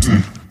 Mm-hmm.